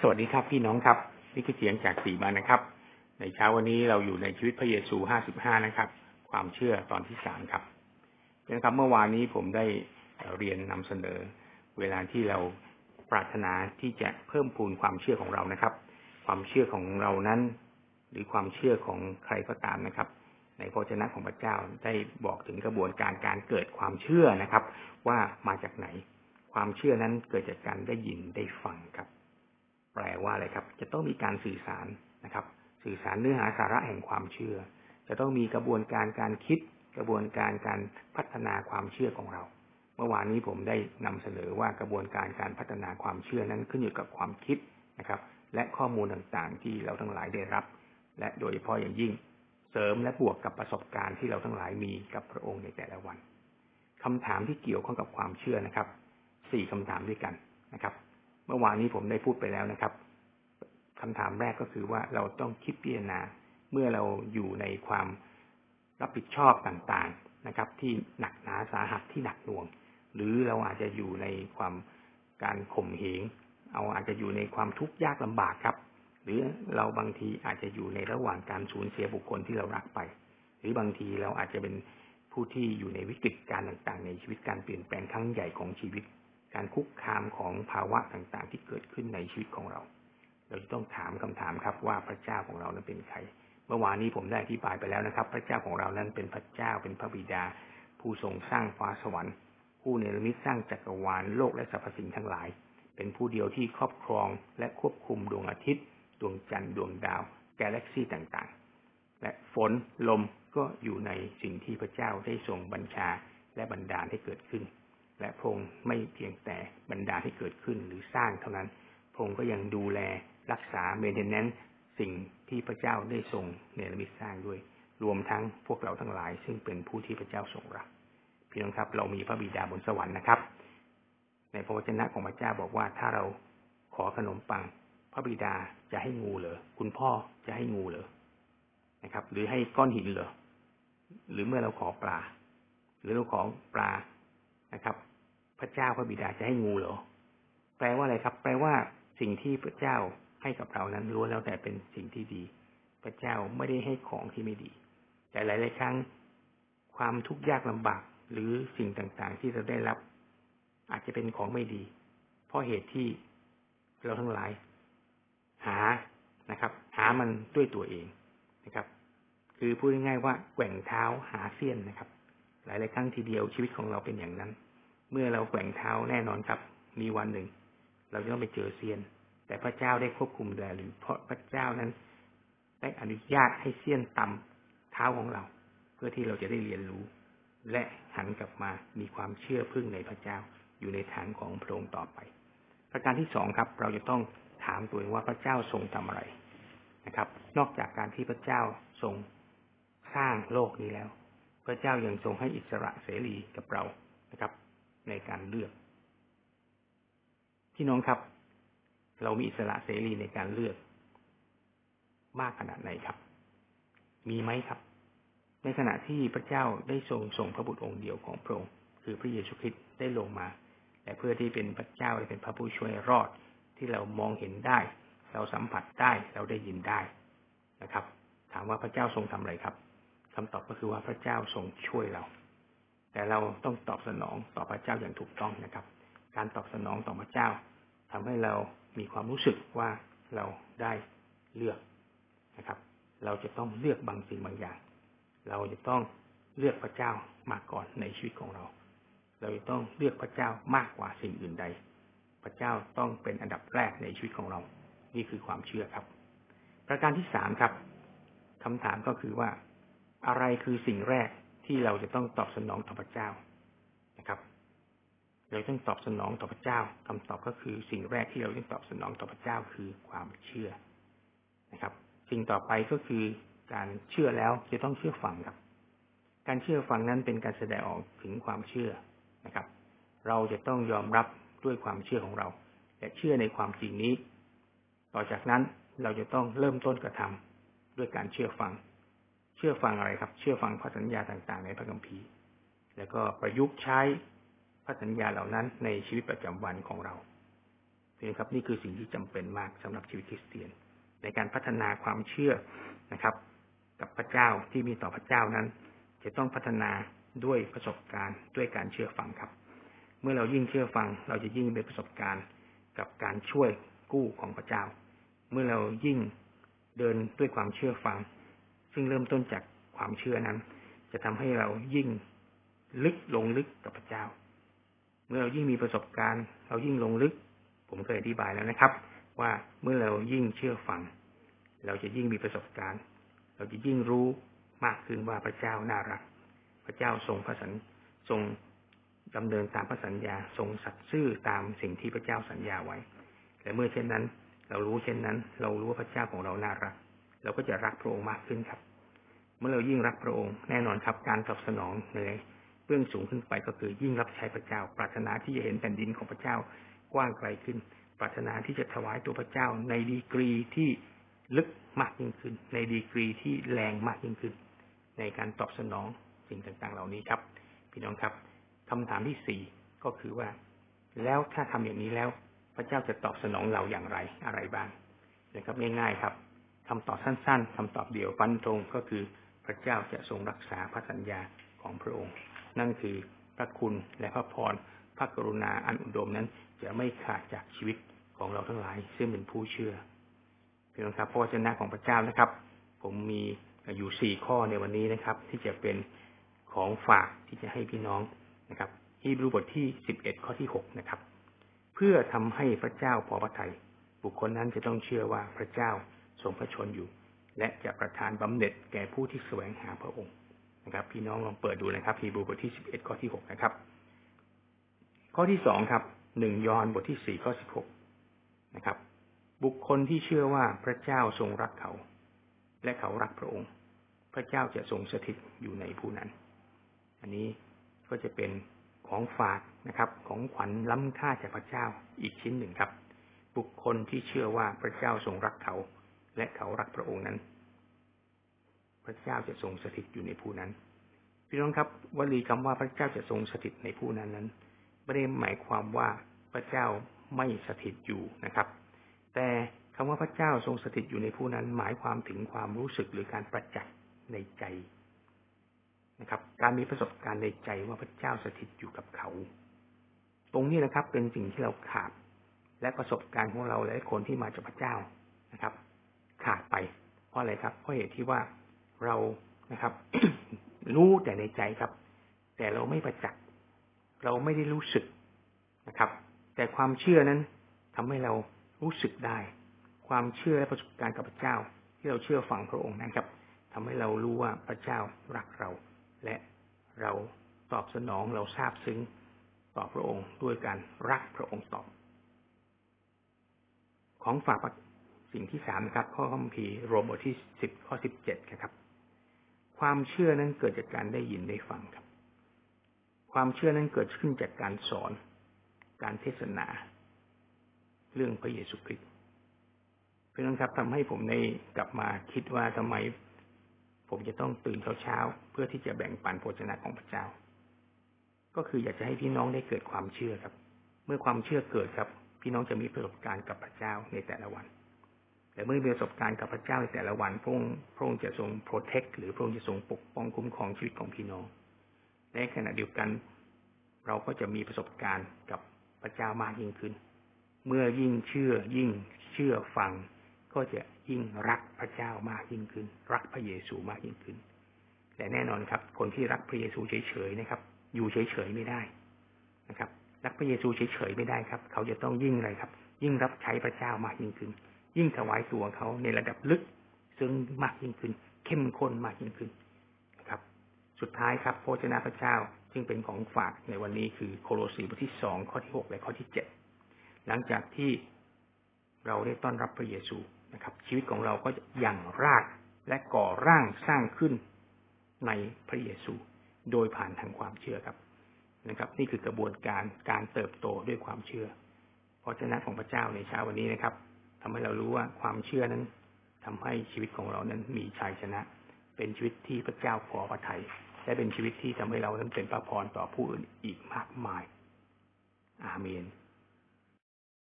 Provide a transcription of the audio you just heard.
สวัสดีครับพี่น้องครับ นี่คือเสียงจากสีมานะครับ ในเช้าวันนี้เราอยู่ในชีวิตพระเยซูห้าสิบห้านะครับ ความเชื่อตอนที่สามครับนะครับเมื่อวานนี้ผมได้เรียนนำเสนอ เวลาที่เราปรารถนาที่จะเพิ่มพูนความเชื่อของเรานะครับ ความเชื่อของเรานั้น หรือความเชื่อของใครก็ตามนะครับ ในพระเจ้าของพระเจ้าได้บอกถึงกระบวนการการเกิดความเชื่อนะครับ ว่ามาจากไหน ความเชื่อนั้นเกิดจากการได้ยินได้ฟังครับ แปลว่าอะไรครับ จะต้องมีการสื่อสารนะครับ สื่อสารเนื้อหาสาระแห่งความเชื่อ จะต้องมีกระบวนการการคิด กระบวนการการพัฒนาความเชื่อของเรา เมื่อวานนี้ผมได้นำเสนอว่ากระบวนการการพัฒนาความเชื่อนั้นขึ้นอยู่กับความคิดนะครับ และข้อมูลต่างๆ ที่เราทั้งหลายได้รับ และโดยเฉพาะอย่างยิ่ง เสริมและบวกกับประสบการณ์ที่เราทั้งหลายมีกับพระองค์ในแต่ละวันคำถามที่เกี่ยวข้องกับความเชื่อนะครับสี่คำถามด้วยกันนะครับ เมื่อวานนี้ผมได้พูดไปแล้วนะครับคำถามแรกก็คือว่าเราต้องคิดพิจารณาเมื่อเราอยู่ในความรับผิดชอบต่างๆนะครับ ที่หนักหนาสาหัสที่หนักหน่วง หรือเราอาจจะอยู่ในความการข่มเหงเอาอาจจะอยู่ในความทุกข์ยากลำบากครับ หรือเราบางทีอาจจะอยู่ในระหว่างการสูญเสียบุคคลที่เรารักไป หรือบางทีเราอาจจะเป็นผู้ที่อยู่ในวิกฤตการต่างๆ ในชีวิตการเปลี่ยนแปลงครั้งใหญ่ของชีวิต การคุกคามของภาวะต่างๆ ที่เกิดขึ้นในชีวิตของเรา เราจะต้องถามคำถามครับว่าพระเจ้าของเรานั้นเป็นใคร เมื่อวานนี้ผมได้อธิบายไปแล้วนะครับ พระเจ้าของเรานั้นเป็นพระเจ้าเป็นพระบิดา ผู้ทรงสร้างฟ้าสวรรค์ ผู้เนรมิตสร้างจักรวาลโลกและสรรพสิ่งทั้งหลาย เป็นผู้เดียวที่ครอบครองและควบคุมดวงอาทิตย์ ดวงจันทร์ดวงดาว กาแล็กซี่ต่างๆ และฝนลมก็อยู่ในสิ่งที่พระเจ้าได้ทรงบัญชาและบันดาลให้เกิดขึ้น และพงไม่เพียงแต่บรรดาให้เกิดขึ้นหรือสร้างเท่านั้น พงก็ยังดูแลรักษาเมนเทนแนนซ์สิ่งที่พระเจ้าได้ทรงเนรมิตสร้างด้วย รวมทั้งพวกเราทั้งหลาย ซึ่งเป็นผู้ที่พระเจ้าทรงรักพี่น้องครับ เรามีพระบิดาบนสวรรค์นะครับ ในพระวจนะของพระเจ้าบอกว่าถ้าเราขอขนมปัง พระบิดาจะให้งูเหรอคุณพ่อจะให้งูเหรอนะครับ หรือให้ก้อนหินเหรอหรือเมื่อเราขอปลา หรือเราขอปลานะครับ พระเจ้าพระบิดาจะให้งูเหรอ แปลว่าอะไรครับ แปลว่าสิ่งที่พระเจ้าให้กับเรานั้นล้วนแล้วแต่เป็นสิ่งที่ดี พระเจ้าไม่ได้ให้ของที่ไม่ดี แต่หลาย ๆ ครั้งความทุกข์ยากลำบากหรือสิ่งต่าง ๆ ที่เราได้รับ อาจจะเป็นของไม่ดี เพราะเหตุที่เราทั้งหลาย หานะครับ หามันด้วยตัวเองนะครับ คือพูดง่ายๆว่าแกว่งเท้าหาเสี้ยนนะครับ หลาย ๆ ครั้งทีเดียวชีวิตของเราเป็นอย่างนั้น เมื่อเราแกว่งเท้าแน่นอนครับ มีวันหนึ่ง เราจะต้องไปเจอเซียน แต่พระเจ้าได้ควบคุมดูแลหรือเพราะพระเจ้านั้น ได้อนุญาตให้เซียนต่ำเท้าของเรา เพื่อที่เราจะได้เรียนรู้ และหันกลับมามีความเชื่อพึ่งในพระเจ้าอยู่ในฐานของพระองค์ต่อไป ประการที่สองครับ เราจะต้องถามตัวเองว่าพระเจ้าทรงทำอะไรนะครับ นอกจากการที่พระเจ้าทรงสร้างโลกนี้แล้ว พระเจ้ายังทรงให้อิสระเสรีกับเรานะครับ เลือก พี่น้องครับ เรามีอิสระเสรีในการเลือก มากขนาดไหนครับ มีไหมครับ ในขณะที่พระเจ้าได้ทรงส่งพระบุตรองค์เดียวของพระองค์คือพระเยซูคริสต์ได้ลงมาแต่เพื่อที่เป็นพระเจ้าได้เป็นพระผู้ช่วยรอดที่เรามองเห็นได้ เราสัมผัสได้เราได้ยินได้นะครับ ถามว่าพระเจ้าทรงทำอะไรครับคำตอบก็คือว่าพระเจ้าทรงช่วยเรา แต่เราต้องตอบสนองต่อพระเจ้าอย่างถูกต้องนะครับ การตอบสนองต่อพระเจ้าทำให้เรามีความรู้สึกว่าเราได้เลือกนะครับ เราจะต้องเลือกบางสิ่งบางอย่าง เราจะต้องเลือกพระเจ้ามาก่อนในชีวิตของเรา เราจะต้องเลือกพระเจ้ามากกว่าสิ่งอื่นใด พระเจ้าต้องเป็นอันดับแรกในชีวิตของเรา นี่คือความเชื่อครับ ประการที่สามครับคำถามก็คือว่า อะไรคือสิ่งแรก ที่เราจะต้องตอบสนองต่อพระเจ้านะครับ เราต้องตอบสนองต่อพระเจ้าคำตอบก็คือสิ่งแรกที่เราต้องตอบสนองต่อพระเจ้าคือความเชื่อนะครับ สิ่งต่อไปก็คือการเชื่อแล้วจะต้องเชื่อฟังครับ การเชื่อฟังนั้นเป็นการแสดงออกถึงความเชื่อนะครับ เราจะต้องยอมรับด้วยความเชื่อของเราและเชื่อในความจริงนี้ ต่อจากนั้นเราจะต้องเริ่มต้นกระทำด้วยการเชื่อฟัง เชื่อฟังอะไรครับ เชื่อฟังพระสัญญาต่างๆ ในพระคัมภีร์ แล้วก็ประยุกต์ใช้พระสัญญาเหล่านั้นในชีวิตประจำวันของเรานครับนี่คือสิ่งที่จำเป็นมากสำหรับชีวิตคริสเตียน ในการพัฒนาความเชื่อนะครับ กับพระเจ้าที่มีต่อพระเจ้านั้น จะต้องพัฒนาด้วยประสบการณ์ด้วยการเชื่อฟังครับ เมื่อเรายิ่งเชื่อฟัง เราจะยิ่งมีประสบการณ์กับการช่วยกู้ของพระเจ้า เมื่อเรายิ่งเดินด้วยความเชื่อฟัง ซึ่งเริ่มต้นจากความเชื่อนั้น จะทำให้เรายิ่งลึกลงลึกกับพระเจ้า เมื่อเรายิ่งมีประสบการณ์ เรายิ่งลงลึก ผมเคยอธิบายแล้วนะครับ ว่าเมื่อเรายิ่งเชื่อฟัง เราจะยิ่งมีประสบการณ์ เราจะยิ่งรู้มากขึ้นว่าพระเจ้าน่ารัก พระเจ้าทรงพระสัญทรงดำเนินตามพระสัญญาทรงสัตย์ซื่อตามสิ่งที่พระเจ้าสัญญาไว้ และเมื่อเช่นนั้น เรารู้เช่นนั้น เรารู้ว่าพระเจ้าของเราน่ารัก เราก็จะรักพระองค์มากขึ้นครับ เมื่อเรายิ่งรักพระองค์แน่นอนครับ การตอบสนองในเบื้องสูงขึ้นไปก็คือยิ่งรับใช้พระเจ้า ปรารถนาที่จะเห็นแผ่นดินของพระเจ้ากว้างไกลขึ้น ปรารถนาที่จะถวายตัวพระเจ้าในดีกรีที่ลึกมากยิ่งขึ้น ในดีกรีที่แรงมากยิ่งขึ้น ในการตอบสนองสิ่งต่างๆ เหล่านี้ครับ พี่น้องครับคำถามที่สี่ก็คือว่า แล้วถ้าทำอย่างนี้แล้ว พระเจ้าจะตอบสนองเราอย่างไรอะไรบ้างนะครับง่าย ๆ ครับคำตอบสั้น ๆคำตอบเดียวฟันตรงก็คือ พระเจ้าจะทรงรักษาพระสัญญาของพระองค์ นั่นคือพระคุณและพระพรพระกรุณาอันอุดมนั้นจะไม่ขาดจากชีวิตของเราทั้งหลาย ซึ่งเป็นผู้เชื่อพี่น้องครับพระวจนะของพระเจ้านะครับ ผมมีอยู่สี่ข้อในวันนี้นะครับ ที่จะเป็นของฝากที่จะให้พี่น้องนะครับฮีบรูบทที่สิบเอ็ดข้อที่หกนะครับ เพื่อทำให้พระเจ้าพอพระทยัยบุคคลนั้นจะต้องเชื่อว่าพระเจ้าทรงพระชนอยู่ และจะประทานบำเหน็จแก่ผู้ที่แสวงหาพระองค์นะครับ พี่น้องลองเปิดดูนะครับฮีบรูบทที่สิบเอ็ดข้อที่หกนะครับ ข้อที่สองครับหนึ่งยอห์นบทที่สี่ข้อสิบหกนะครับ บุคคลที่เชื่อว่าพระเจ้าทรงรักเขา และเขารักพระองค์ พระเจ้าจะทรงสถิตอยู่ในผู้นั้น อันนี้ก็จะเป็นของฝากนะครับ ของขวัญล้ำค่าจากพระเจ้าอีกชิ้นหนึ่งครับ บุคคลที่เชื่อว่าพระเจ้าทรงรักเขา และเขารักพระองค์นั้น พระเจ้าจะทรงสถิตอยู่ในผู้นั้น พี่น้องครับวลีคำว่าพระเจ้าจะทรงสถิตในผู้นั้นนั้นไม่ได้หมายความว่าพระเจ้าไม่สถิตอยู่นะครับ แต่คำว่าพระเจ้าทรงสถิตอยู่ในผู้นั้น หมายความถึงความรู้สึกหรือการประจักษ์ในใจนะครับ การมีประสบการณ์ในใจว่าพระเจ้าสถิตอยู่กับเขา ตรงนี้นะครับเป็นสิ่งที่เราขาดและประสบการณ์ของเราและคนที่มาจากพระเจ้านะครับ ขาดไป เพราะอะไรครับ เพราะเหตุที่ว่าเรานะครับ รู้แต่ในใจครับ แต่เราไม่ประจักษ์เราไม่ได้รู้สึกนะครับ แต่ความเชื่อนั้นทำให้เรารู้สึกได้ ความเชื่อและประสบการณ์กับพระเจ้า ที่เราเชื่อฟังพระองค์นะครับทำให้เรารู้ว่าพระเจ้ารักเรา และเราตอบสนองเราทราบซึ้งต่อพระองค์ด้วยการรักพระองค์ตอบ ของฝาก สิ่งที่สามนะครับ ข้อคัมภีร์โรมบทที่สิบข้อสิบเจ็ดครับ ความเชื่อนั้นเกิดจากการได้ยินได้ฟังครับ ความเชื่อนั้นเกิดขึ้นจากการสอน การเทศนา เรื่องพระเยซูคริสต์เพื่อนครับทำให้ผมได้กลับมาคิดว่าทำไมผมจะต้องตื่นเช้าๆเพื่อที่จะแบ่งปันโภชนะของพระเจ้า ก็คืออยากจะให้พี่น้องได้เกิดความเชื่อครับ เมื่อความเชื่อเกิดครับ พี่น้องจะมีประสบการณ์กับพระเจ้าในแต่ละวัน แต่เมื่อมีประสบการณ์กับพระเจ้าในแต่ละวันพระองค์พระองค์จะทรงโปรเทคหรือพระองค์จะทรงปกป้องคุ้มครองชีวิตของพี่น้องในขณะเดียวกัน เราก็จะมีประสบการณ์กับพระเจ้ามากยิ่งขึ้น เมื่อยิ่งเชื่อยิ่งเชื่อฟัง ก็จะยิ่งรักพระเจ้ามากยิ่งขึ้น รักพระเยซูมากยิ่งขึ้นแต่แน่นอนครับ คนที่รักพระเยซูเฉยๆนะครับ อยู่เฉยๆไม่ได้นะครับ รักพระเยซูเฉยๆไม่ได้ครับ เขาจะต้องยิ่งอะไรครับ ยิ่งรับใช้พระเจ้ามากยิ่งขึ้น ยิ่งถวายตัวเขาในระดับลึก ซึ่งมากยิ่งขึ้น เข้มข้นมากยิ่งขึ้นนะครับ สุดท้ายครับพระเจ้าพระเจ้าจึงเป็นของฝากในวันนี้คือโคโลสีบทที่สองข้อที่หกและข้อที่เจ็ดหลังจากที่เราได้ต้อนรับพระเยซูนะครับ ชีวิตของเราก็จะยังรากและก่อร่างสร้างขึ้นในพระเยซู โดยผ่านทางความเชื่อครับนะครับ นี่คือกระบวนการการเติบโตด้วยความเชื่อเพราะฉะนั้นของพระเจ้าในเช้าวันนี้นะครับ ทำให้เรารู้ว่าความเชื่อนั้นทำให้ชีวิตของเรานั้นมีชัยชนะ เป็นชีวิตที่พระเจ้าขอพระทัยและเป็นชีวิตที่ทำให้เรานั้นเป็นพระพรต่อผู้อื่นอีกมากมาย อาเมน